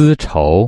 丝绸。